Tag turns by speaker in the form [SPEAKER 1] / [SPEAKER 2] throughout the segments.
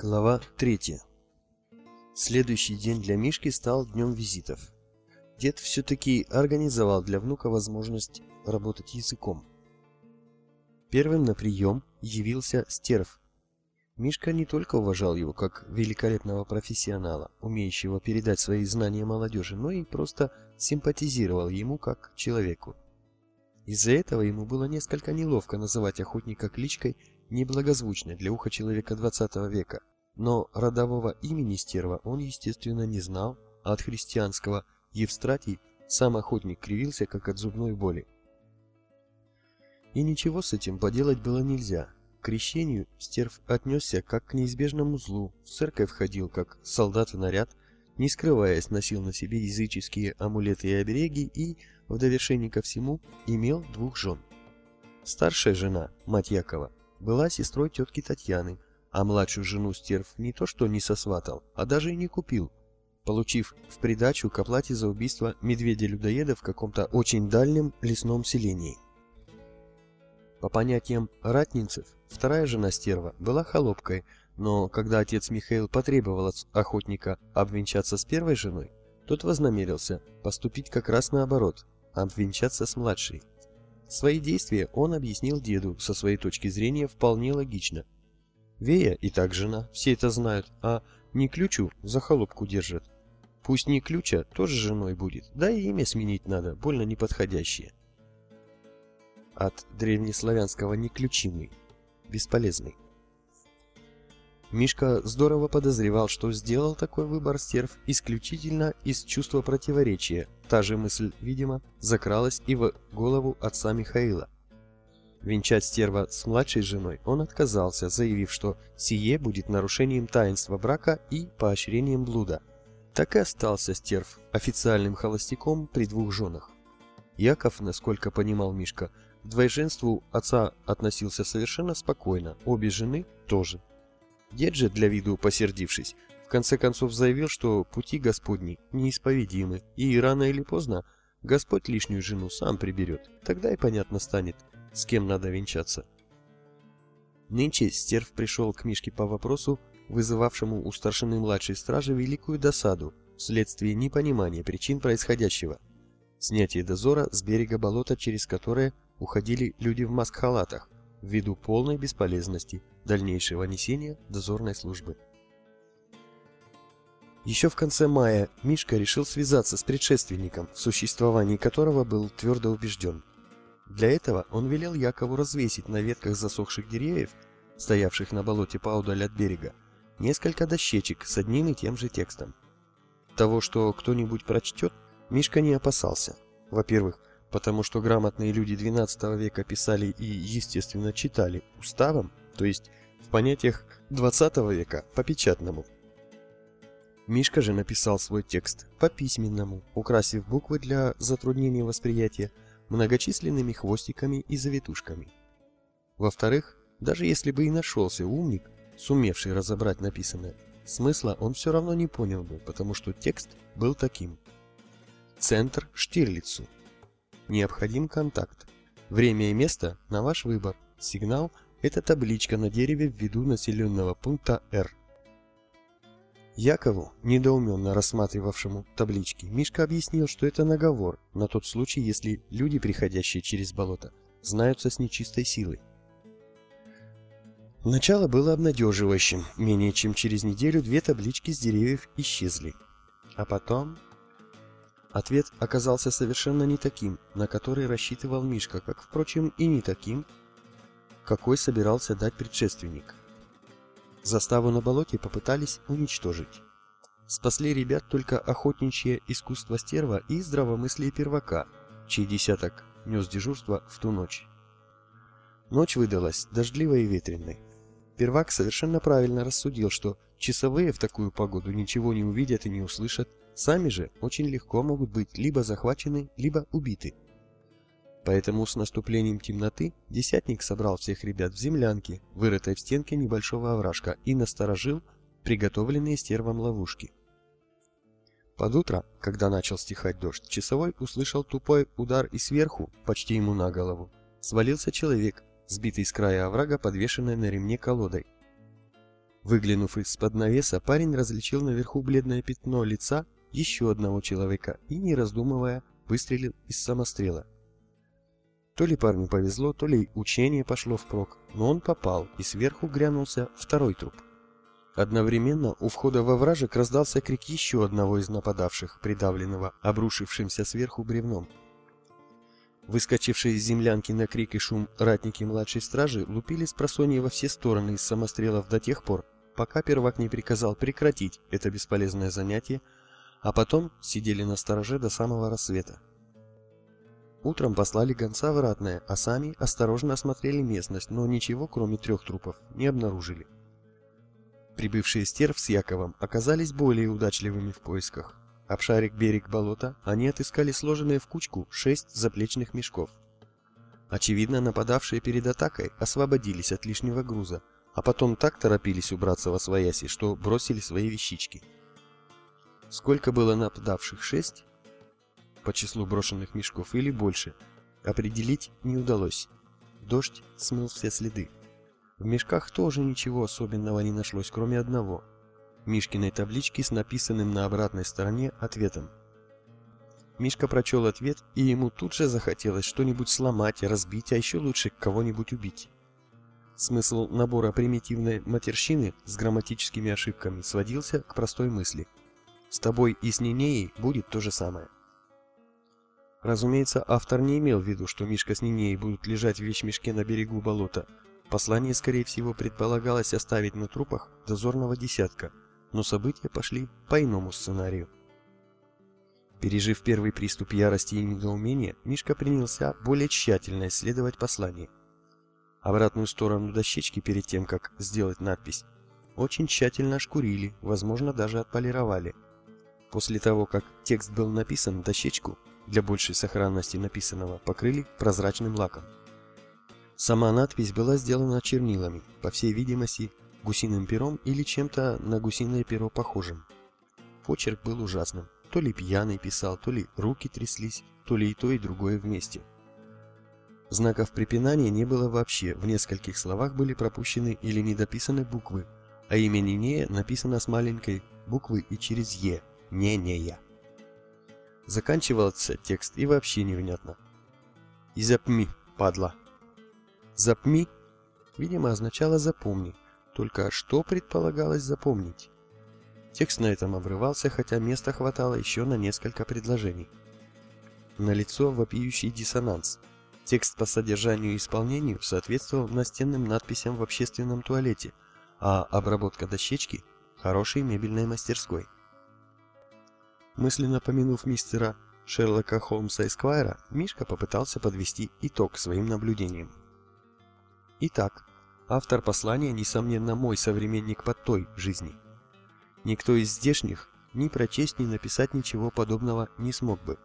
[SPEAKER 1] Глава 3. Следующий день для Мишки стал днем визитов. Дед все-таки организовал для внука возможность работать языком. Первым на прием явился Стерв. Мишка не только уважал его как великолепного профессионала, умеющего передать свои знания молодежи, но и просто симпатизировал ему как человеку. Из-за этого ему было несколько неловко называть охотника кличкой неблагозвучной для уха человека 20 века. Но родового имени стерва он, естественно, не знал, а от христианского Евстратий сам охотник кривился, как от зубной боли. И ничего с этим поделать было нельзя. К крещению стерв отнесся как к неизбежному злу, в церковь входил как солдат в наряд, не скрываясь, носил на себе языческие амулеты и обереги и, в довершение ко всему, имел двух жен. Старшая жена, мать Якова, была сестрой тетки Татьяны, а младшую жену стерв не то что не сосватал, а даже и не купил, получив в придачу к оплате за убийство медведя-людоеда в каком-то очень дальнем лесном селении. По понятиям ратнинцев, вторая жена стерва была холопкой, но когда отец Михаил потребовал от охотника обвенчаться с первой женой, тот вознамерился поступить как раз наоборот, обвенчаться с младшей. Свои действия он объяснил деду со своей точки зрения вполне логично. Вея и так жена, все это знают, а не ключу за холопку держат. Пусть не ключа, тоже женой будет, да и имя сменить надо, больно неподходящее. От древнеславянского «неключимый», бесполезный. Мишка здорово подозревал, что сделал такой выбор стерв исключительно из чувства противоречия. Та же мысль, видимо, закралась и в голову отца Михаила. Венчать стерва с младшей женой он отказался, заявив, что сие будет нарушением таинства брака и поощрением блуда. Так и остался стерв официальным холостяком при двух женах. Яков, насколько понимал Мишка, к двоеженству отца относился совершенно спокойно, обе жены тоже. Дед же, для виду посердившись, в конце концов заявил, что пути Господни неисповедимы, и рано или поздно Господь лишнюю жену сам приберет. Тогда и понятно станет, с кем надо венчаться. Нынче Стерв пришел к Мишке по вопросу, вызывавшему у старшины младшей стражи великую досаду вследствие непонимания причин происходящего. Снятие дозора с берега болота, через которое уходили люди в маск-халатах, ввиду полной бесполезности дальнейшего несения дозорной службы. Еще в конце мая Мишка решил связаться с предшественником, в существовании которого был твердо убежден. Для этого он велел Якову развесить на ветках засохших деревьев, стоявших на болоте поодаль от берега, несколько дощечек с одним и тем же текстом. Того, что кто-нибудь прочтет, Мишка не опасался. Во-первых, потому что грамотные люди XII века писали и, естественно, читали уставом, то есть в понятиях XX века по печатному. Мишка же написал свой текст по письменному, украсив буквы для затруднения восприятия многочисленными хвостиками и завитушками. Во-вторых, даже если бы и нашелся умник, сумевший разобрать написанное, смысла он все равно не понял бы, потому что текст был таким. Центр Штирлицу – Необходим контакт. Время и место на ваш выбор. Сигнал – это табличка на дереве в виду населенного пункта R. Якову, недоуменно рассматривавшему таблички, Мишка объяснил, что это наговор на тот случай, если люди, приходящие через болото, знаются с нечистой силой. Начало было обнадеживающим. Менее чем через неделю две таблички с деревьев исчезли. А потом Ответ оказался совершенно не таким, на который рассчитывал Мишка, как, впрочем, и не таким, какой собирался дать предшественник. Заставу на болоте попытались уничтожить. Спасли ребят только охотничье искусство стерва и здравомыслие первака, чей десяток нес дежурство в ту ночь. Ночь выдалась дождливой и ветреной. Первак совершенно правильно рассудил, что часовые в такую погоду ничего не увидят и не услышат, Сами же очень легко могут быть либо захвачены, либо убиты. Поэтому с наступлением темноты десятник собрал всех ребят в землянке, вырытой в стенке небольшого овражка, и насторожил приготовленные стервом ловушки. Под утро, когда начал стихать дождь, часовой услышал тупой удар и сверху, почти ему на голову, свалился человек, сбитый с края оврага, подвешенной на ремне колодой. Выглянув из-под навеса, парень различил наверху бледное пятно лица еще одного человека и, не раздумывая, выстрелил из самострела. То ли парню повезло, то ли учение пошло впрок, но он попал, и сверху грянулся второй труп. Одновременно у входа во вражек раздался крик еще одного из нападавших, придавленного обрушившимся сверху бревном. Выскочившие из землянки на крик и шум ратники младшей стражи лупили с просонья во все стороны из самострелов до тех пор, пока первак не приказал прекратить это бесполезное занятие, а потом сидели на стороже до самого рассвета. Утром послали гонца в ратное, а сами осторожно осмотрели местность, но ничего, кроме трех трупов, не обнаружили. Прибывшие стерв с Яковом оказались более удачливыми в поисках. Обшарив берег болота, они отыскали сложенные в кучку шесть заплечных мешков. Очевидно, нападавшие перед атакой освободились от лишнего груза, а потом так торопились убраться во свояси, что бросили свои вещички. Сколько было нападавших? Шесть? По числу брошенных мешков или больше? Определить не удалось. Дождь смыл все следы. В мешках тоже ничего особенного не нашлось, кроме одного – Мишкиной таблички с написанным на обратной стороне ответом. Мишка прочел ответ, и ему тут же захотелось что-нибудь сломать, разбить, а еще лучше кого-нибудь убить. Смысл набора примитивной матерщины с грамматическими ошибками сводился к простой мысли. С тобой и с Нинеей будет то же самое. Разумеется, автор не имел в виду, что Мишка с Нинеей будут лежать в вещмешке на берегу болота. Послание, скорее всего, предполагалось оставить на трупах дозорного десятка – но события пошли по иному сценарию. Пережив первый приступ ярости и недоумения, Мишка принялся более тщательно исследовать послание. Обратную сторону дощечки перед тем, как сделать надпись, очень тщательно ошкурили, возможно, даже отполировали. После того, как текст был написан, дощечку, для большей сохранности написанного, покрыли прозрачным лаком. Сама надпись была сделана чернилами, по всей видимости, гусиным пером или чем-то на гусиное перо похожим. Почерк был ужасным. То ли пьяный писал, то ли руки тряслись, то ли и то, и другое вместе. Знаков препинания не было вообще, в нескольких словах были пропущены или недописаны буквы, а имя Нинея написано с маленькой буквы и через «е», не не я. Заканчивался текст и вообще невнятно. «И запми, падла». «Запми» видимо означало «запомни», только что предполагалось запомнить? Текст на этом обрывался, хотя места хватало еще на несколько предложений. Налицо вопиющий диссонанс. Текст по содержанию и исполнению соответствовал настенным надписям в общественном туалете, а обработка дощечки – хорошей мебельной мастерской. Мысленно помянув мистера Шерлока Холмса Эсквайра, Мишка попытался подвести итог своим наблюдениям. Итак, Автор послания, несомненно, мой современник под той жизни. Никто из здешних ни прочесть, ни написать ничего подобного не смог бы.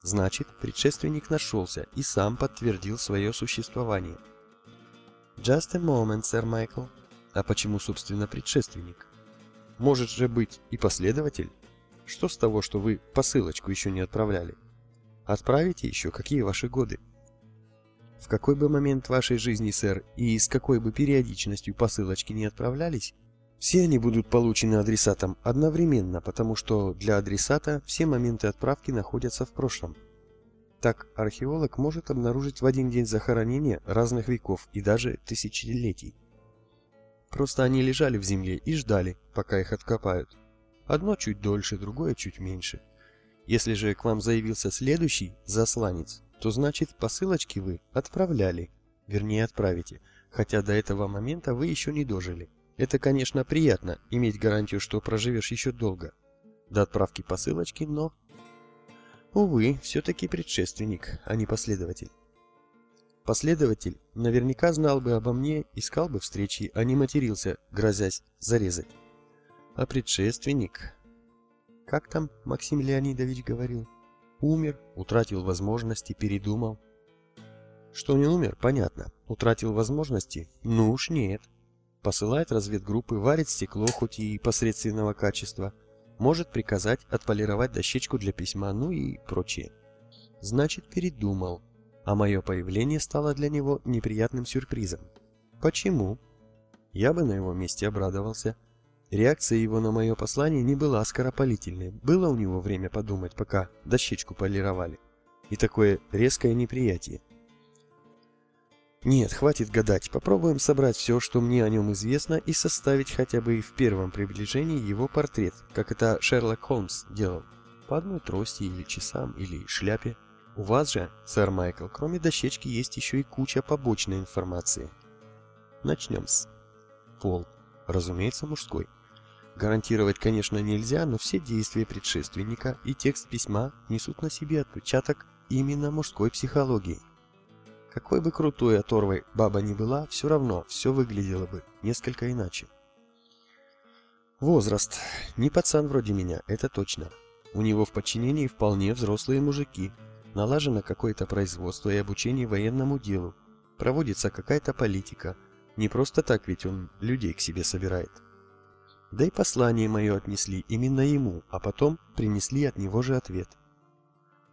[SPEAKER 1] Значит, предшественник нашелся и сам подтвердил свое существование. Just a moment, сэр Майкл. А почему, собственно, предшественник? Может же быть и последователь? Что с того, что вы посылочку еще не отправляли? Отправите еще, какие ваши годы? В какой бы момент вашей жизни, сэр, и с какой бы периодичностью посылочки не отправлялись, все они будут получены адресатом одновременно, потому что для адресата все моменты отправки находятся в прошлом. Так археолог может обнаружить в один день захоронения разных веков и даже тысячелетий. Просто они лежали в земле и ждали, пока их откопают. Одно чуть дольше, другое чуть меньше. Если же к вам заявился следующий засланец, то значит посылочки вы отправляли, вернее отправите, хотя до этого момента вы еще не дожили. Это, конечно, приятно, иметь гарантию, что проживешь еще долго. До отправки посылочки, но... Увы, все-таки предшественник, а не последователь. Последователь наверняка знал бы обо мне, искал бы встречи, а не матерился, грозясь зарезать. А предшественник... Как там Максим Леонидович говорил? Умер, утратил возможности, передумал. Что не умер, понятно. Утратил возможности? Ну уж нет. Посылает разведгруппы, варит стекло, хоть и посредственного качества. Может приказать отполировать дощечку для письма, ну и прочее. Значит, передумал. А мое появление стало для него неприятным сюрпризом. Почему? Я бы на его месте обрадовался. Реакция его на мое послание не была скоропалительной. Было у него время подумать, пока дощечку полировали. И такое резкое неприятие. Нет, хватит гадать. Попробуем собрать все, что мне о нем известно, и составить хотя бы в первом приближении его портрет, как это Шерлок Холмс делал. По одной трости или часам, или шляпе. У вас же, сэр Майкл, кроме дощечки есть еще и куча побочной информации. Начнем с... Пол. Разумеется, мужской. Гарантировать, конечно, нельзя, но все действия предшественника и текст письма несут на себе отпечаток именно мужской психологии. Какой бы крутой оторвой баба ни была, все равно все выглядело бы несколько иначе. Возраст. Не пацан вроде меня, это точно. У него в подчинении вполне взрослые мужики. Налажено какое-то производство и обучение военному делу. Проводится какая-то политика. Не просто так ведь он людей к себе собирает. Да и послание мое отнесли именно ему, а потом принесли от него же ответ.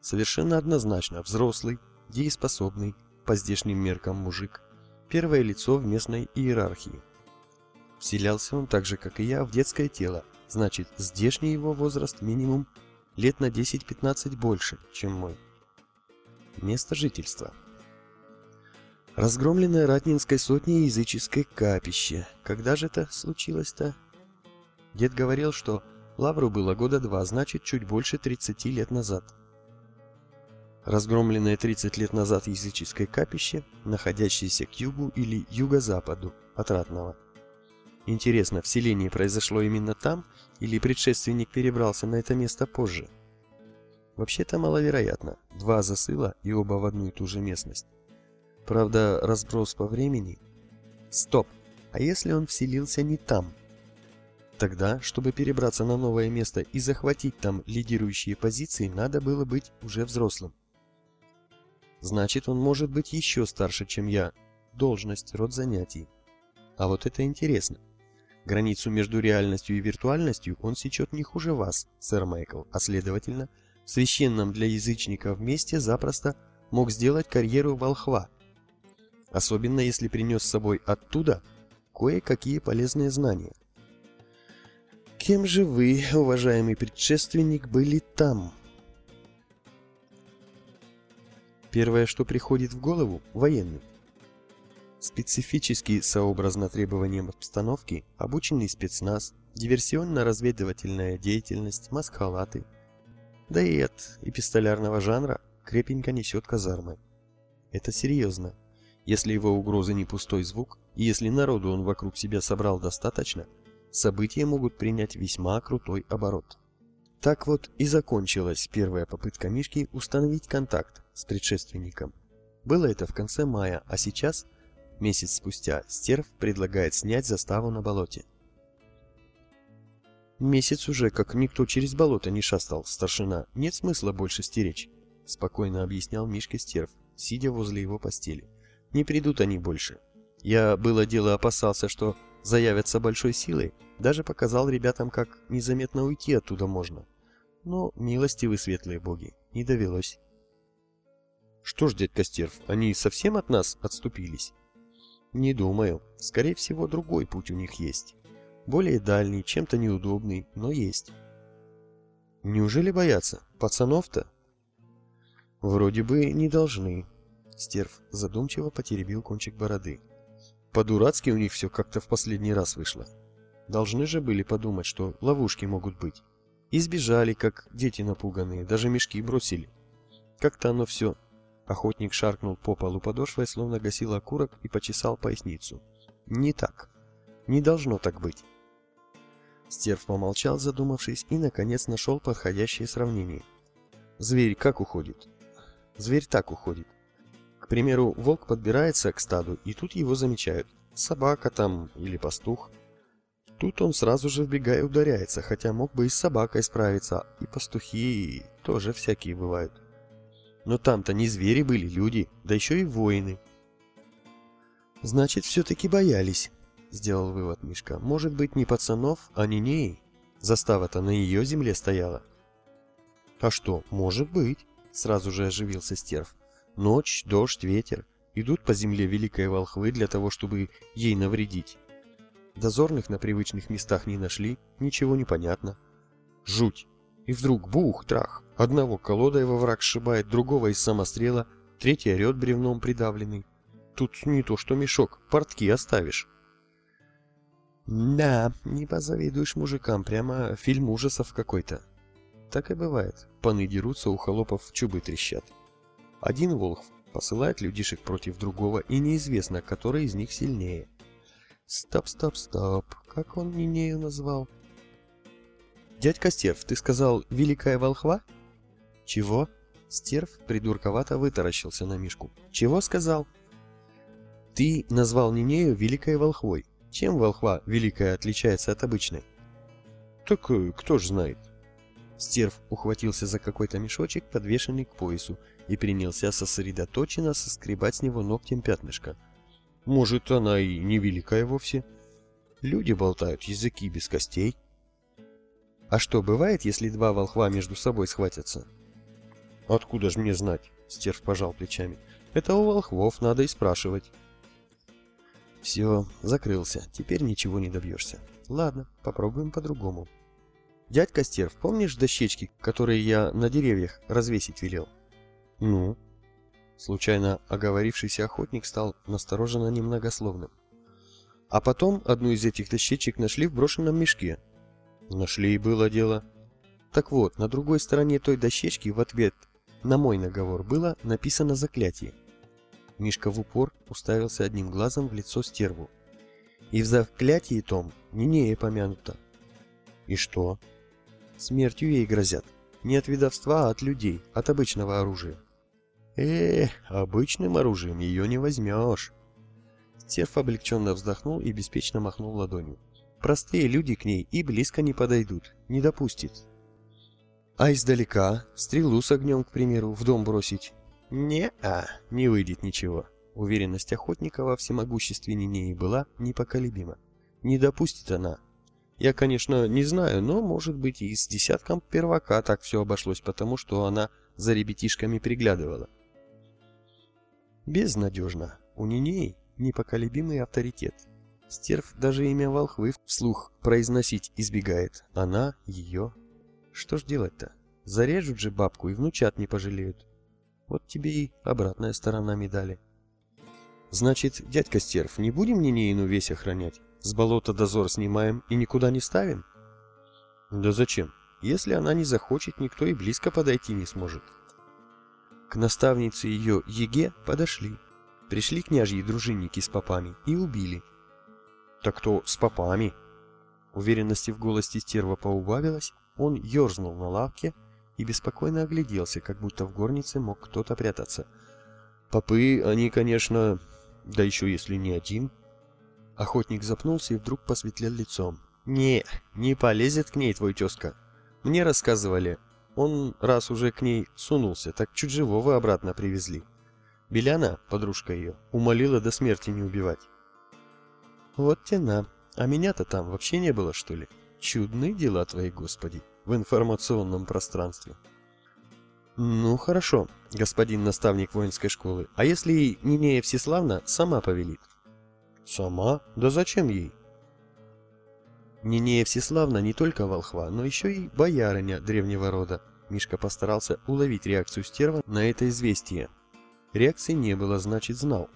[SPEAKER 1] Совершенно однозначно взрослый, дееспособный, по здешним меркам мужик, первое лицо в местной иерархии. Вселялся он так же, как и я, в детское тело, значит, здешний его возраст минимум лет на 10-15 больше, чем мой. Место жительства. Разгромленное Ратнинской сотней языческое капище. Когда же это случилось-то? Дед говорил, что Лавру было года два, значит, чуть больше 30 лет назад разгромленное 30 лет назад языческое капище, находящееся к югу или юго-западу от Ратного. Интересно, вселение произошло именно там, или предшественник перебрался на это место позже? Вообще-то маловероятно. Два засыла и оба в одну и ту же местность. Правда, разброс по времени... Стоп! А если он вселился не там? Тогда, чтобы перебраться на новое место и захватить там лидирующие позиции, надо было быть уже взрослым. Значит, он может быть еще старше, чем я. Должность, род занятий. А вот это интересно. Границу между реальностью и виртуальностью он сечет не хуже вас, сэр Майкл, а следовательно, в священном для язычника месте запросто мог сделать карьеру волхва. Особенно если принес с собой оттуда кое-какие полезные знания. Кем же вы, уважаемый предшественник, были там? Первое, что приходит в голову – военный. Специфический, сообразно требованиям обстановки, обученный спецназ, диверсионно-разведывательная деятельность, маскалаты. Да и от эпистолярного жанра крепенько несет казармы. Это серьезно. Если его угрозы не пустой звук, и если народу он вокруг себя собрал достаточно, события могут принять весьма крутой оборот. Так вот и закончилась первая попытка Мишки установить контакт с предшественником. Было это в конце мая, а сейчас, месяц спустя, Стерв предлагает снять заставу на болоте. Месяц уже, как никто через болото не шастал, старшина, нет смысла больше стеречь, спокойно объяснял Мишке Стерв, сидя возле его постели. Не придут они больше. Я, было дело, опасался, что заявятся большой силой, даже показал ребятам, как незаметно уйти оттуда можно. Но, милостивы светлые боги, не довелось. Что ж, дядь Костерв, они совсем от нас отступились? Не думаю. Скорее всего, другой путь у них есть. Более дальний, чем-то неудобный, но есть. Неужели боятся? Пацанов-то? Вроде бы не должны. Стерв задумчиво потеребил кончик бороды. По-дурацки у них все как-то в последний раз вышло. Должны же были подумать, что ловушки могут быть. Избежали, как дети напуганные, даже мешки бросили. Как-то оно все. Охотник шаркнул по полу подошвой, словно гасил окурок и почесал поясницу. Не так. Не должно так быть. Стерв помолчал, задумавшись, и, наконец, нашел подходящее сравнение. Зверь как уходит? Зверь так уходит. Примеру, волк подбирается к стаду, и тут его замечают. Собака там или пастух. Тут он сразу же вбегая и ударяется, хотя мог бы и с собакой справиться, и пастухи тоже всякие бывают. Но там-то не звери были, люди, да еще и воины. Значит, все-таки боялись, сделал вывод Мишка. Может быть, не пацанов, а Нинеи? Застава-то на ее земле стояла. А что, может быть, сразу же оживился стерв. Ночь, дождь, ветер. Идут по земле великой волхвы для того, чтобы ей навредить. Дозорных на привычных местах не нашли, ничего не понятно. Жуть. И вдруг бух, трах. Одного колодой во враг сшибает, другого из самострела, третий орет бревном придавленный. Тут не то что мешок, портки оставишь. Да, не позавидуешь мужикам, прямо фильм ужасов какой-то. Так и бывает. Паны дерутся, у холопов чубы трещат. Один Волхв посылает людишек против другого, и неизвестно, который из них сильнее. Стоп, стоп, стоп. Как он Нинею назвал? Дядька Стерв, ты сказал «Великая Волхва»? Чего? Стерв придурковато вытаращился на Мишку. Чего сказал? Ты назвал Нинею Великой Волхвой. Чем Волхва Великая отличается от обычной? Так э, кто ж знает. Стерв ухватился за какой-то мешочек, подвешенный к поясу, и принялся сосредоточенно соскребать с него ногтем пятнышко. Может, она и не великая вовсе. Люди болтают языки без костей. А что, бывает, если два волхва между собой схватятся? Откуда ж мне знать? Стерв пожал плечами. Это у волхвов надо и спрашивать. Все, закрылся. Теперь ничего не добьешься. Ладно, попробуем по-другому. «Дядька Стерв, помнишь дощечки, которые я на деревьях развесить велел?» «Ну?» Случайно оговорившийся охотник стал настороженно немногословным. А потом одну из этих дощечек нашли в брошенном мешке. Нашли и было дело. Так вот, на другой стороне той дощечки в ответ на мой наговор было написано заклятие. Мишка в упор уставился одним глазом в лицо стерву. И в заклятии том Нинея помянуто. И что? Смертью ей грозят. Не от ведовства, а от людей, от обычного оружия. Э, обычным оружием ее не возьмешь. Стерв облегченно вздохнул и беспечно махнул ладонью. Простые люди к ней и близко не подойдут, не допустит. А издалека, стрелу с огнем, к примеру, в дом бросить? Не-а, не выйдет ничего. Уверенность охотника во всемогуществе Нинеи была непоколебима. Не допустит она, я, конечно, не знаю, но, может быть, и с десятком первака так все обошлось, потому что она за ребятишками приглядывала. Безнадежно. У Ниней непоколебимый авторитет. Стерв даже имя волхвы вслух произносить избегает. Она, ее. Что ж делать-то? Зарежут же бабку и внучат не пожалеют. Вот тебе и обратная сторона медали. Значит, дядька Стерв, не будем Нинеину весь охранять? С болота дозор снимаем и никуда не ставим? Да зачем? Если она не захочет, никто и близко подойти не сможет. К наставнице ее Еге подошли. Пришли княжьи дружинники с попами и убили. Так кто с попами? Уверенности в голосе стерва поубавилась, он ерзнул на лавке и беспокойно огляделся, как будто в горнице мог кто-то прятаться. Попы, они, конечно, да еще если не один, Охотник запнулся и вдруг посветлел лицом. «Не, не полезет к ней твой тезка. Мне рассказывали, он раз уже к ней сунулся, так чуть живого обратно привезли. Беляна, подружка ее, умолила до смерти не убивать. Вот тена, а меня-то там вообще не было, что ли? Чудные дела твои, Господи, в информационном пространстве. Ну, хорошо, господин наставник воинской школы, а если Нинея Всеславна сама повелит? Сама? Да зачем ей? Нинея Всеславна не только волхва, но еще и боярыня древнего рода. Мишка постарался уловить реакцию стерва на это известие. Реакции не было, значит знал.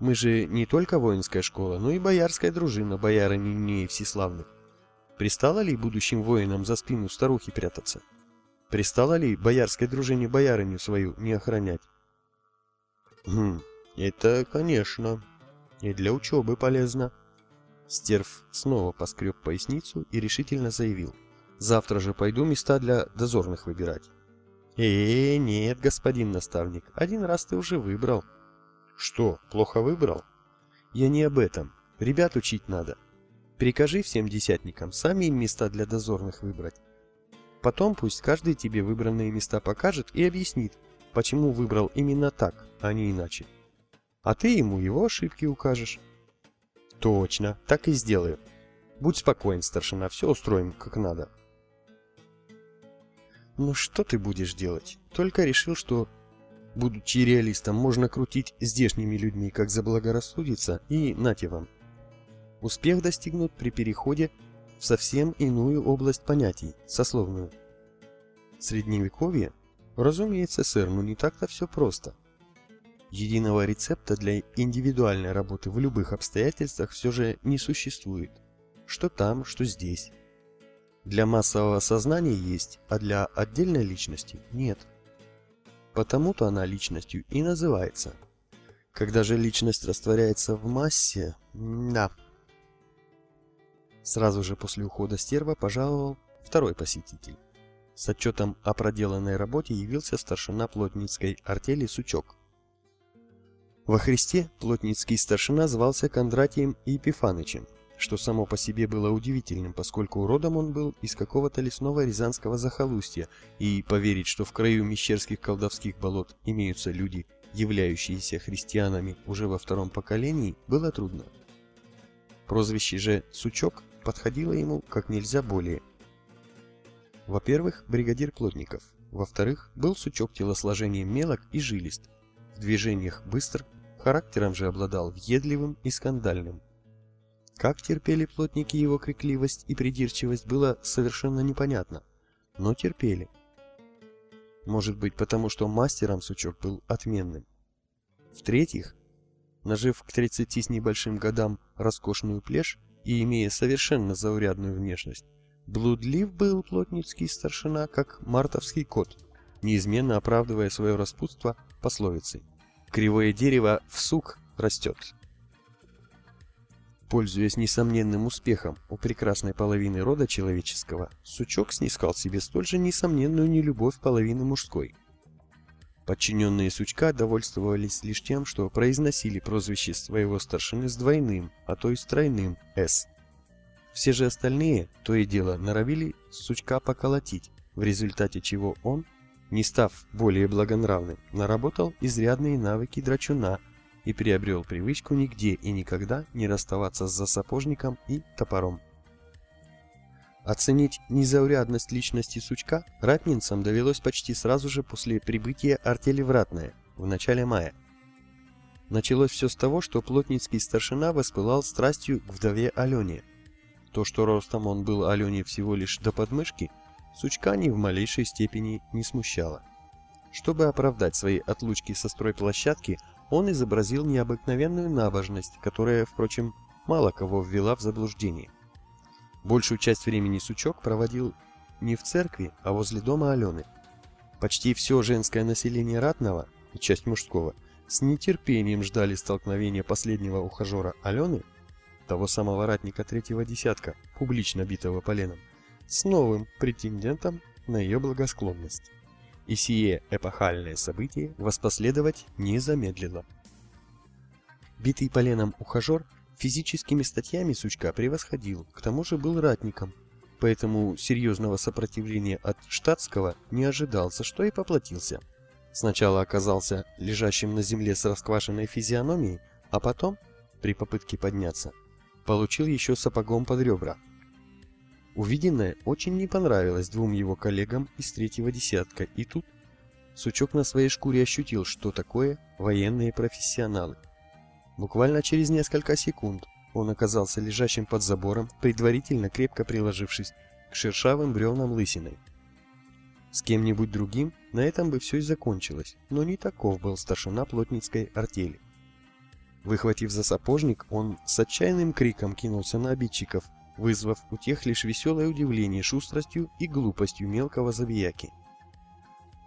[SPEAKER 1] Мы же не только воинская школа, но и боярская дружина боярыни Нинеи Всеславных. Пристало ли будущим воинам за спину старухи прятаться? Пристало ли боярской дружине боярыню свою не охранять? Хм, это, конечно, и для учебы полезно. Стерв снова поскреб поясницу и решительно заявил. Завтра же пойду места для дозорных выбирать. Э, -э нет, господин наставник, один раз ты уже выбрал. Что, плохо выбрал? Я не об этом. Ребят учить надо. Прикажи всем десятникам сами им места для дозорных выбрать. Потом пусть каждый тебе выбранные места покажет и объяснит, почему выбрал именно так, а не иначе а ты ему его ошибки укажешь. Точно, так и сделаю. Будь спокоен, старшина, все устроим как надо. Ну что ты будешь делать? Только решил, что, будучи реалистом, можно крутить здешними людьми, как заблагорассудится, и нате вам. успех достигнут при переходе в совсем иную область понятий, сословную. Средневековье? Разумеется, сэр, но не так-то все просто. Единого рецепта для индивидуальной работы в любых обстоятельствах все же не существует. Что там, что здесь. Для массового сознания есть, а для отдельной личности нет. Потому-то она личностью и называется. Когда же личность растворяется в массе, да. Сразу же после ухода стерва пожаловал второй посетитель. С отчетом о проделанной работе явился старшина плотницкой артели Сучок. Во Христе плотницкий старшина звался Кондратием Епифанычем, что само по себе было удивительным, поскольку родом он был из какого-то лесного рязанского захолустья, и поверить, что в краю мещерских колдовских болот имеются люди, являющиеся христианами уже во втором поколении, было трудно. Прозвище же «Сучок» подходило ему как нельзя более. Во-первых, бригадир плотников. Во-вторых, был Сучок телосложением мелок и жилист. В движениях быстр, характером же обладал въедливым и скандальным. Как терпели плотники его крикливость и придирчивость, было совершенно непонятно, но терпели. Может быть, потому что мастером сучок был отменным. В-третьих, нажив к 30 с небольшим годам роскошную плешь и имея совершенно заурядную внешность, блудлив был плотницкий старшина, как мартовский кот, неизменно оправдывая свое распутство пословицей «Кривое дерево в сук растет». Пользуясь несомненным успехом у прекрасной половины рода человеческого, Сучок снискал себе столь же несомненную нелюбовь половины мужской. Подчиненные Сучка довольствовались лишь тем, что произносили прозвище своего старшины с двойным, а то и с тройным «С». Все же остальные, то и дело, норовили Сучка поколотить, в результате чего он, не став более благонравным, наработал изрядные навыки драчуна и приобрел привычку нигде и никогда не расставаться с засапожником и топором. Оценить незаурядность личности Сучка ратнинцам довелось почти сразу же после прибытия артели в Ратное, в начале мая. Началось все с того, что плотницкий старшина воспылал страстью к вдове Алене. То, что ростом он был Алене всего лишь до подмышки, Сучка ни в малейшей степени не смущало. Чтобы оправдать свои отлучки со стройплощадки, он изобразил необыкновенную набожность, которая, впрочем, мало кого ввела в заблуждение. Большую часть времени Сучок проводил не в церкви, а возле дома Алены. Почти все женское население Ратного и часть мужского с нетерпением ждали столкновения последнего ухажера Алены, того самого ратника третьего десятка, публично битого поленом, с новым претендентом на ее благосклонность и сие эпохальное событие воспоследовать не замедлило. Битый поленом ухажер физическими статьями Сучка превосходил, к тому же был ратником, поэтому серьезного сопротивления от штатского не ожидался, что и поплатился. Сначала оказался лежащим на земле с расквашенной физиономией, а потом, при попытке подняться, получил еще сапогом под ребра. Увиденное очень не понравилось двум его коллегам из третьего десятка, и тут Сучок на своей шкуре ощутил, что такое военные профессионалы. Буквально через несколько секунд он оказался лежащим под забором, предварительно крепко приложившись к шершавым бревнам лысиной. С кем-нибудь другим на этом бы все и закончилось, но не таков был старшина плотницкой артели. Выхватив за сапожник, он с отчаянным криком кинулся на обидчиков, вызвав у тех лишь веселое удивление шустростью и глупостью мелкого забияки.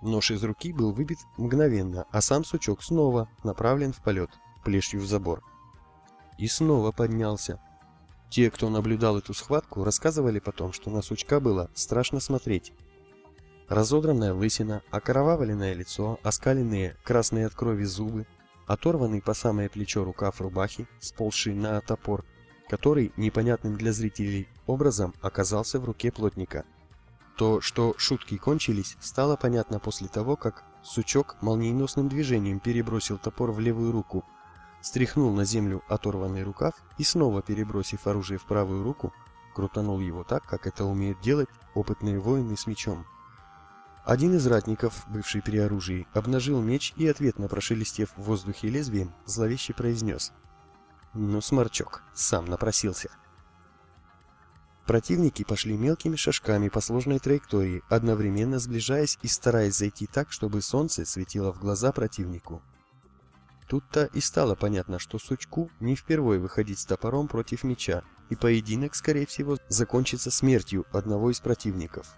[SPEAKER 1] Нож из руки был выбит мгновенно, а сам сучок снова направлен в полет, плешью в забор. И снова поднялся. Те, кто наблюдал эту схватку, рассказывали потом, что на сучка было страшно смотреть. Разодранная лысина, окровавленное лицо, оскаленные красные от крови зубы, оторванный по самое плечо рукав рубахи, сползший на топор, который непонятным для зрителей образом оказался в руке плотника. То, что шутки кончились, стало понятно после того, как Сучок молниеносным движением перебросил топор в левую руку, стряхнул на землю оторванный рукав и снова, перебросив оружие в правую руку, крутанул его так, как это умеют делать опытные воины с мечом. Один из ратников, бывший при оружии, обнажил меч и, ответно прошелестев в воздухе лезвием, зловеще произнес — Ну, сморчок, сам напросился. Противники пошли мелкими шажками по сложной траектории, одновременно сближаясь и стараясь зайти так, чтобы солнце светило в глаза противнику. Тут-то и стало понятно, что Сучку не впервой выходить с топором против меча, и поединок, скорее всего, закончится смертью одного из противников.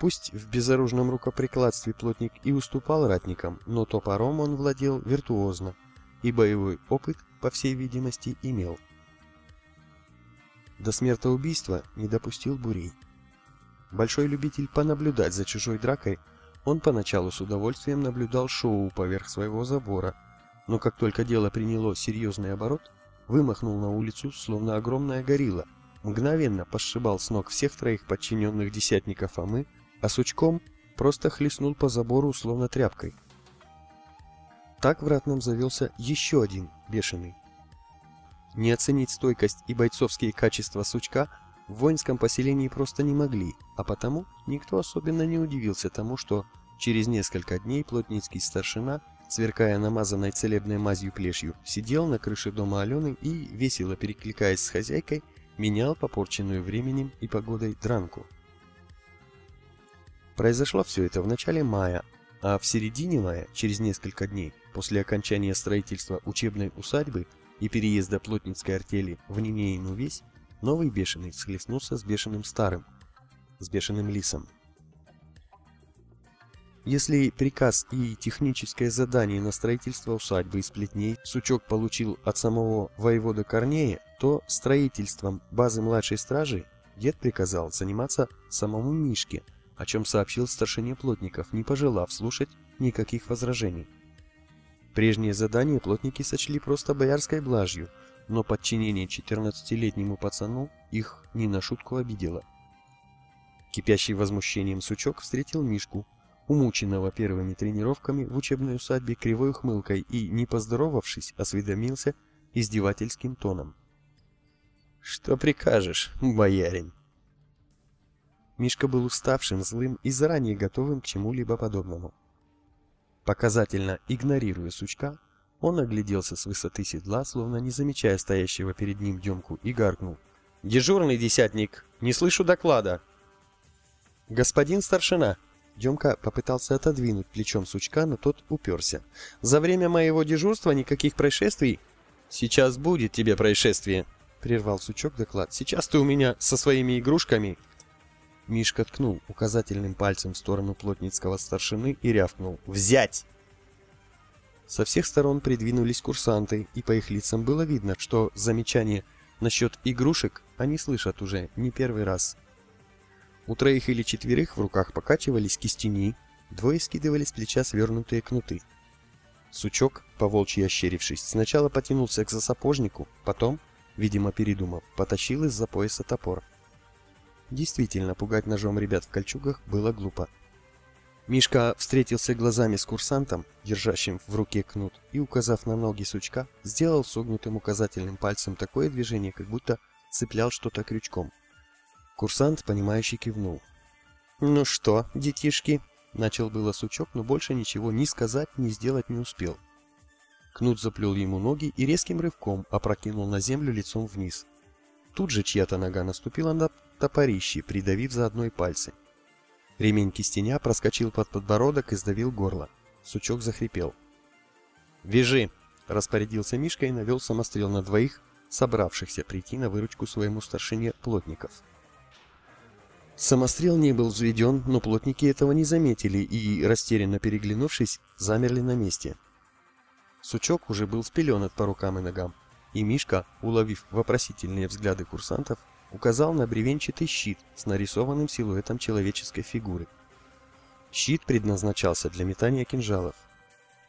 [SPEAKER 1] Пусть в безоружном рукоприкладстве плотник и уступал ратникам, но топором он владел виртуозно, и боевой опыт, по всей видимости, имел. До смертоубийства не допустил Бурей. Большой любитель понаблюдать за чужой дракой, он поначалу с удовольствием наблюдал шоу поверх своего забора, но как только дело приняло серьезный оборот, вымахнул на улицу, словно огромная горилла, мгновенно пошибал с ног всех троих подчиненных десятников Амы, а сучком просто хлестнул по забору, словно тряпкой. Так в ратном завелся еще один бешеный. Не оценить стойкость и бойцовские качества сучка в воинском поселении просто не могли, а потому никто особенно не удивился тому, что через несколько дней плотницкий старшина сверкая намазанной целебной мазью плешью, сидел на крыше дома Алены и, весело перекликаясь с хозяйкой, менял попорченную временем и погодой дранку. Произошло все это в начале мая, а в середине мая, через несколько дней, после окончания строительства учебной усадьбы и переезда плотницкой артели в Нинеину весь, новый бешеный схлестнулся с бешеным старым, с бешеным лисом. Если приказ и техническое задание на строительство усадьбы из плетней Сучок получил от самого воевода Корнея, то строительством базы младшей стражи дед приказал заниматься самому Мишке, о чем сообщил старшине плотников, не пожелав слушать никаких возражений. Прежнее задание плотники сочли просто боярской блажью, но подчинение 14-летнему пацану их не на шутку обидело. Кипящий возмущением Сучок встретил Мишку, умученного первыми тренировками в учебной усадьбе кривой ухмылкой и, не поздоровавшись, осведомился издевательским тоном. «Что прикажешь, боярин?» Мишка был уставшим, злым и заранее готовым к чему-либо подобному. Показательно игнорируя сучка, он огляделся с высоты седла, словно не замечая стоящего перед ним Демку, и гаркнул. «Дежурный десятник! Не слышу доклада!» «Господин старшина!» Демка попытался отодвинуть плечом сучка, но тот уперся. «За время моего дежурства никаких происшествий...» «Сейчас будет тебе происшествие!» — прервал сучок доклад. «Сейчас ты у меня со своими игрушками...» Мишка ткнул указательным пальцем в сторону плотницкого старшины и рявкнул. «Взять!» Со всех сторон придвинулись курсанты, и по их лицам было видно, что замечание насчет игрушек они слышат уже не первый раз. У троих или четверых в руках покачивались кистени, двое скидывали с плеча свернутые кнуты. Сучок, поволчьи ощерившись, сначала потянулся к засапожнику, потом, видимо передумав, потащил из-за пояса топор. Действительно, пугать ножом ребят в кольчугах было глупо. Мишка встретился глазами с курсантом, держащим в руке кнут, и, указав на ноги сучка, сделал согнутым указательным пальцем такое движение, как будто цеплял что-то крючком. Курсант, понимающий, кивнул. «Ну что, детишки?» — начал было сучок, но больше ничего ни сказать, ни сделать не успел. Кнут заплел ему ноги и резким рывком опрокинул на землю лицом вниз. Тут же чья-то нога наступила на топорище, придавив за одной пальцы. Ремень кистеня проскочил под подбородок и сдавил горло. Сучок захрипел. «Вяжи!» — распорядился Мишка и навел самострел на двоих, собравшихся прийти на выручку своему старшине плотников. Самострел не был взведен, но плотники этого не заметили и, растерянно переглянувшись, замерли на месте. Сучок уже был спеленат по рукам и ногам, и Мишка, уловив вопросительные взгляды курсантов, указал на бревенчатый щит с нарисованным силуэтом человеческой фигуры. Щит предназначался для метания кинжалов.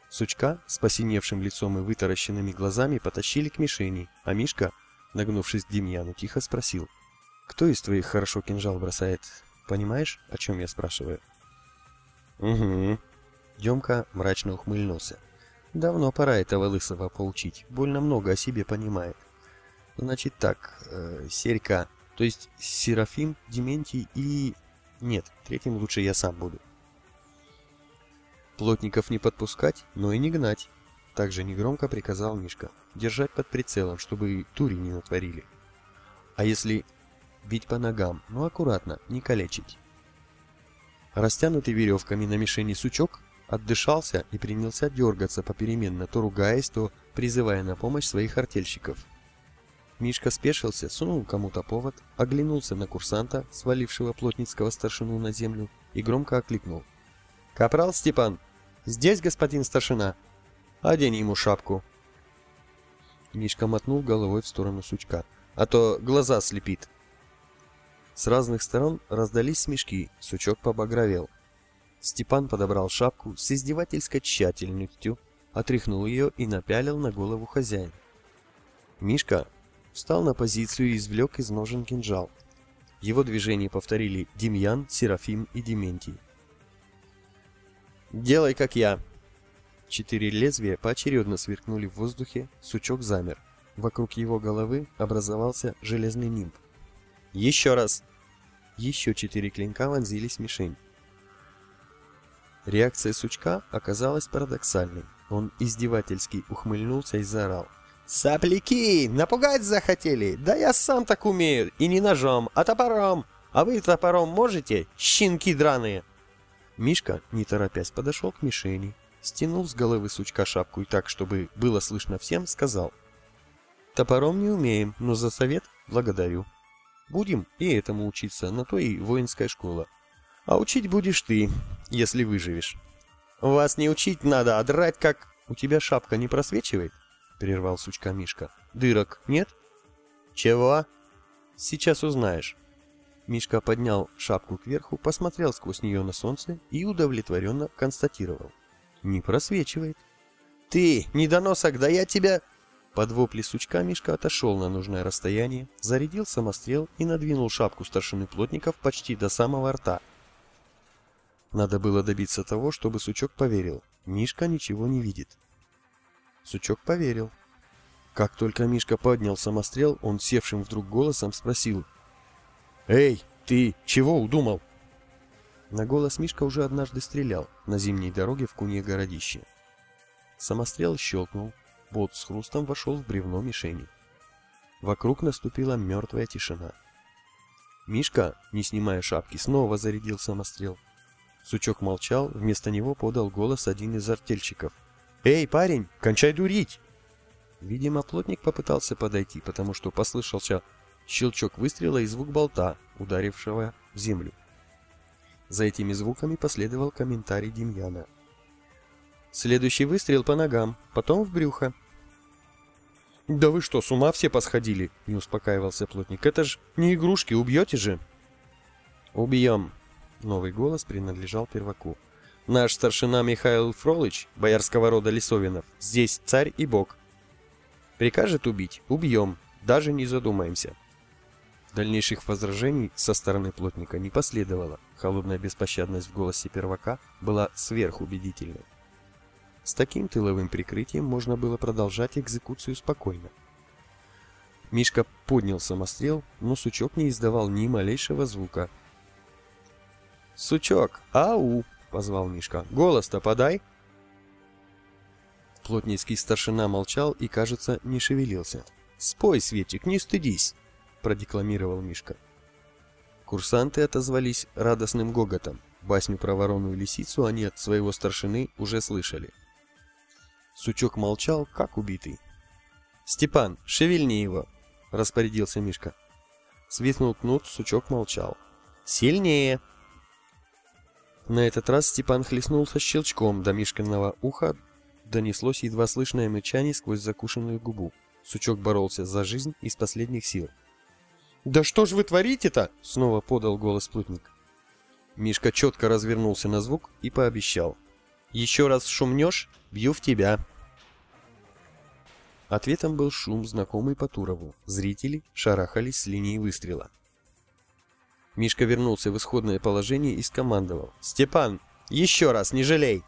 [SPEAKER 1] Сучка с посиневшим лицом и вытаращенными глазами потащили к мишени, а Мишка, нагнувшись к Демьяну, тихо спросил — кто из твоих хорошо кинжал бросает? Понимаешь, о чем я спрашиваю? Угу. Демка мрачно ухмыльнулся. Давно пора этого лысого поучить. Больно много о себе понимает. Значит так, э, Серька, то есть Серафим, Дементий и... Нет, третьим лучше я сам буду. Плотников не подпускать, но и не гнать. также негромко приказал Мишка. Держать под прицелом, чтобы тури не натворили. А если бить по ногам, ну аккуратно, не калечить. Растянутый веревками на мишени сучок отдышался и принялся дергаться попеременно, то ругаясь, то призывая на помощь своих артельщиков. Мишка спешился, сунул кому-то повод, оглянулся на курсанта, свалившего плотницкого старшину на землю, и громко окликнул. «Капрал Степан! Здесь господин старшина! Одень ему шапку!» Мишка мотнул головой в сторону сучка. «А то глаза слепит!» С разных сторон раздались смешки, сучок побагровел. Степан подобрал шапку с издевательской тщательностью, отряхнул ее и напялил на голову хозяина. Мишка встал на позицию и извлек из ножен кинжал. Его движения повторили Демьян, Серафим и Дементий. «Делай, как я!» Четыре лезвия поочередно сверкнули в воздухе, сучок замер. Вокруг его головы образовался железный нимб. «Еще раз!» Еще четыре клинка вонзились в мишень. Реакция сучка оказалась парадоксальной. Он издевательски ухмыльнулся и заорал. «Сопляки! Напугать захотели? Да я сам так умею! И не ножом, а топором! А вы топором можете, щенки драные?» Мишка, не торопясь, подошел к мишени, стянул с головы сучка шапку и так, чтобы было слышно всем, сказал. «Топором не умеем, но за совет благодарю. Будем и этому учиться, на то и воинская школа. А учить будешь ты, если выживешь. Вас не учить надо, а драть как... У тебя шапка не просвечивает? Прервал сучка Мишка. Дырок нет? Чего? Сейчас узнаешь. Мишка поднял шапку кверху, посмотрел сквозь нее на солнце и удовлетворенно констатировал. Не просвечивает. Ты, недоносок, да я тебя... Под вопли сучка Мишка отошел на нужное расстояние, зарядил самострел и надвинул шапку старшины плотников почти до самого рта. Надо было добиться того, чтобы сучок поверил. Мишка ничего не видит. Сучок поверил. Как только Мишка поднял самострел, он севшим вдруг голосом спросил. «Эй, ты чего удумал?» На голос Мишка уже однажды стрелял на зимней дороге в Кунье городище. Самострел щелкнул, болт с хрустом вошел в бревно мишени. Вокруг наступила мертвая тишина. Мишка, не снимая шапки, снова зарядил самострел. Сучок молчал, вместо него подал голос один из артельщиков. «Эй, парень, кончай дурить!» Видимо, плотник попытался подойти, потому что послышался щелчок выстрела и звук болта, ударившего в землю. За этими звуками последовал комментарий Демьяна. Следующий выстрел по ногам, потом в брюхо. «Да вы что, с ума все посходили?» — не успокаивался плотник. «Это ж не игрушки, убьете же!» «Убьем!» Новый голос принадлежал перваку. «Наш старшина Михаил Фролыч, боярского рода Лисовинов, здесь царь и бог. Прикажет убить — убьем, даже не задумаемся». Дальнейших возражений со стороны плотника не последовало. Холодная беспощадность в голосе первака была сверхубедительной. С таким тыловым прикрытием можно было продолжать экзекуцию спокойно. Мишка поднял самострел, но сучок не издавал ни малейшего звука, «Сучок, ау!» — позвал Мишка. «Голос-то подай!» Плотницкий старшина молчал и, кажется, не шевелился. «Спой, Светик, не стыдись!» — продекламировал Мишка. Курсанты отозвались радостным гоготом. Басню про ворону и лисицу они от своего старшины уже слышали. Сучок молчал, как убитый. «Степан, шевельни его!» — распорядился Мишка. Свистнул кнут, сучок молчал. «Сильнее!» На этот раз Степан хлестнулся щелчком, до Мишкиного уха донеслось едва слышное мычание сквозь закушенную губу. Сучок боролся за жизнь из последних сил. «Да что ж вы творите-то?» — снова подал голос плутник. Мишка четко развернулся на звук и пообещал. «Еще раз шумнешь, бью в тебя». Ответом был шум, знакомый по Турову. Зрители шарахались с линии выстрела. Мишка вернулся в исходное положение и скомандовал. «Степан, еще раз, не жалей!»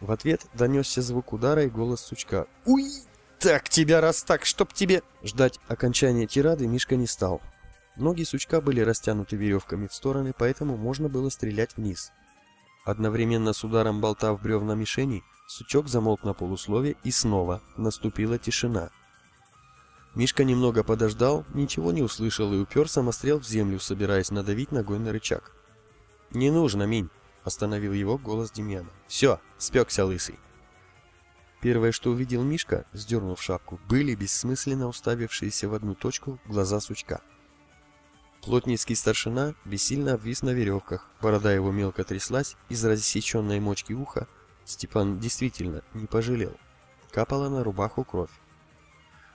[SPEAKER 1] В ответ донесся звук удара и голос сучка. «Уй! Так тебя раз так, чтоб тебе...» Ждать окончания тирады Мишка не стал. Ноги сучка были растянуты веревками в стороны, поэтому можно было стрелять вниз. Одновременно с ударом болта в бревна мишени сучок замолк на полуслове и снова наступила тишина. Мишка немного подождал, ничего не услышал и упер самострел в землю, собираясь надавить ногой на рычаг. «Не нужно, Минь!» — остановил его голос Демьяна. «Все, спекся лысый!» Первое, что увидел Мишка, сдернув шапку, были бессмысленно уставившиеся в одну точку глаза сучка. Плотницкий старшина бессильно обвис на веревках, борода его мелко тряслась, из рассеченной мочки уха Степан действительно не пожалел. Капала на рубаху кровь.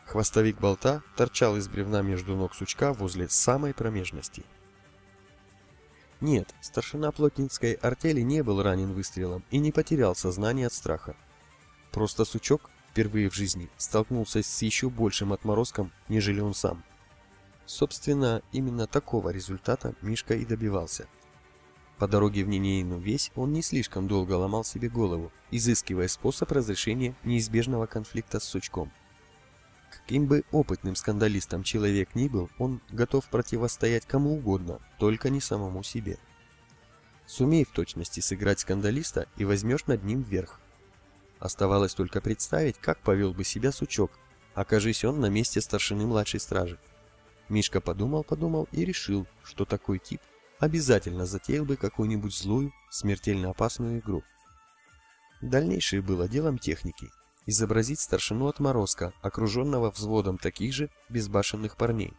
[SPEAKER 1] Хвостовик болта торчал из бревна между ног сучка возле самой промежности. Нет, старшина плотницкой артели не был ранен выстрелом и не потерял сознание от страха. Просто сучок впервые в жизни столкнулся с еще большим отморозком, нежели он сам. Собственно, именно такого результата Мишка и добивался. По дороге в Нинейну весь он не слишком долго ломал себе голову, изыскивая способ разрешения неизбежного конфликта с сучком. Каким бы опытным скандалистом человек ни был, он готов противостоять кому угодно, только не самому себе. Сумей в точности сыграть скандалиста и возьмешь над ним верх. Оставалось только представить, как повел бы себя сучок, окажись он на месте старшины младшей стражи. Мишка подумал-подумал и решил, что такой тип обязательно затеял бы какую-нибудь злую, смертельно опасную игру. Дальнейшее было делом техники. Изобразить старшину отморозка, окруженного взводом таких же безбашенных парней.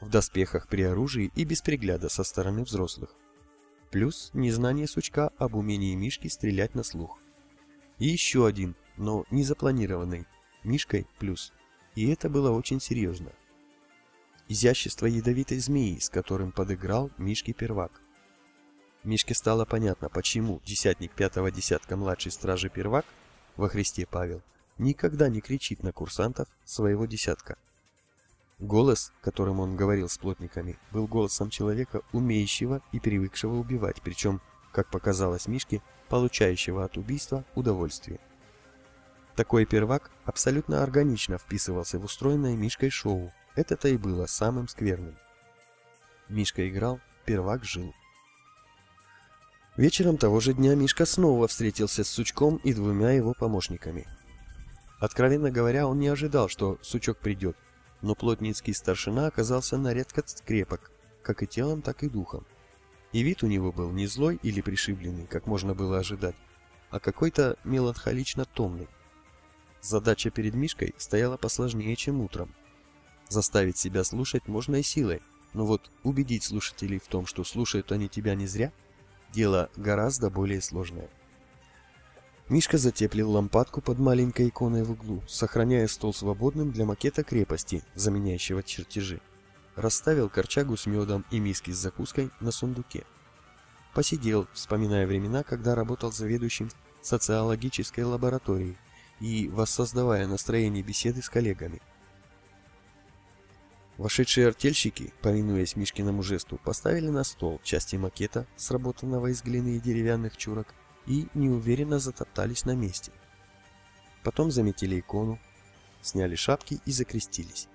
[SPEAKER 1] В доспехах при оружии и без пригляда со стороны взрослых. Плюс незнание сучка об умении Мишки стрелять на слух. И еще один, но не запланированный, Мишкой плюс. И это было очень серьезно изящество ядовитой змеи, с которым подыграл Мишке Первак. Мишке стало понятно, почему десятник пятого десятка младшей стражи Первак во Христе Павел никогда не кричит на курсантов своего десятка. Голос, которым он говорил с плотниками, был голосом человека, умеющего и привыкшего убивать, причем, как показалось Мишке, получающего от убийства удовольствие. Такой первак абсолютно органично вписывался в устроенное Мишкой шоу, это-то и было самым скверным. Мишка играл, первак жил. Вечером того же дня Мишка снова встретился с Сучком и двумя его помощниками. Откровенно говоря, он не ожидал, что Сучок придет, но плотницкий старшина оказался на редкость крепок, как и телом, так и духом. И вид у него был не злой или пришибленный, как можно было ожидать, а какой-то меланхолично томный. Задача перед Мишкой стояла посложнее, чем утром. Заставить себя слушать можно и силой, но вот убедить слушателей в том, что слушают они тебя не зря, дело гораздо более сложное. Мишка затеплил лампадку под маленькой иконой в углу, сохраняя стол свободным для макета крепости, заменяющего чертежи. Расставил корчагу с медом и миски с закуской на сундуке. Посидел, вспоминая времена, когда работал заведующим социологической лабораторией и воссоздавая настроение беседы с коллегами – Вошедшие артельщики, повинуясь Мишкиному жесту, поставили на стол части макета, сработанного из глины и деревянных чурок, и неуверенно затоптались на месте. Потом заметили икону, сняли шапки и закрестились.